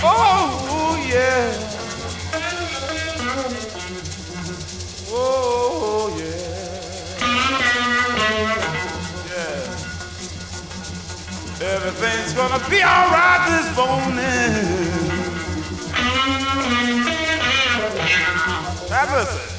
Oh, oh, yeah. Oh, yeah. Yeah. Everything's gonna be alright this morning. That was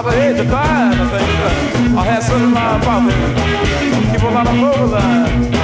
about 85, I think. I had 75 problems. Keep a lot of.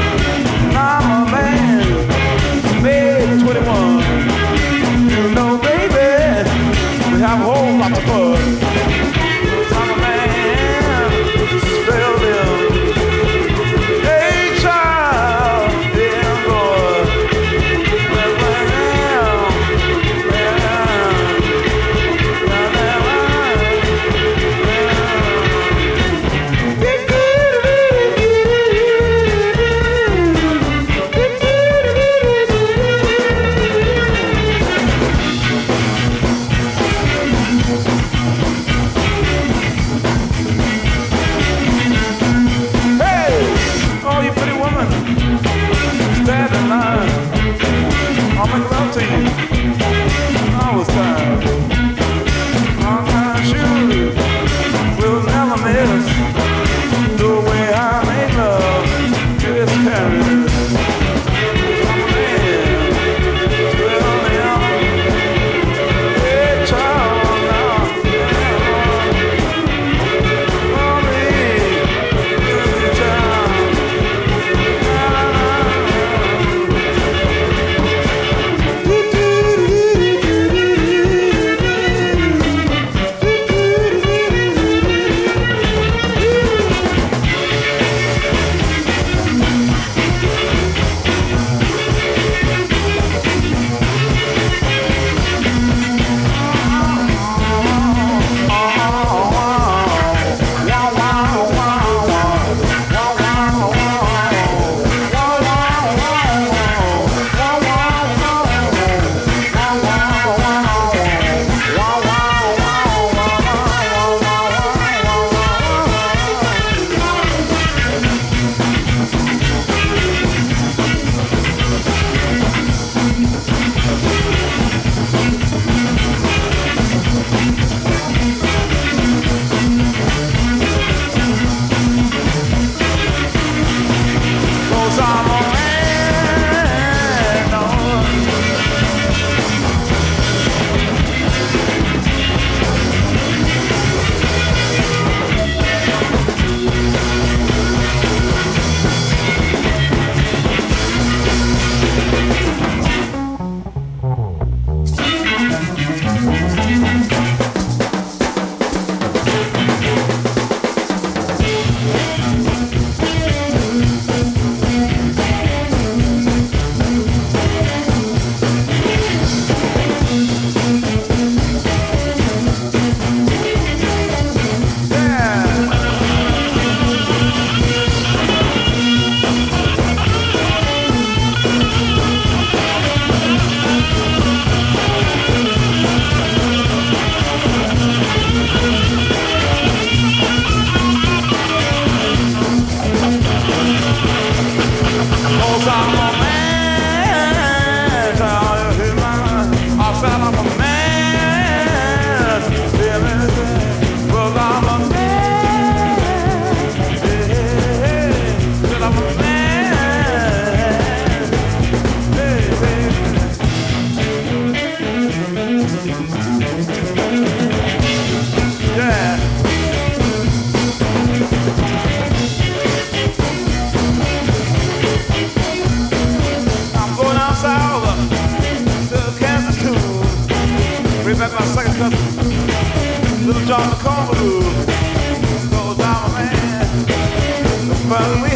Follow me.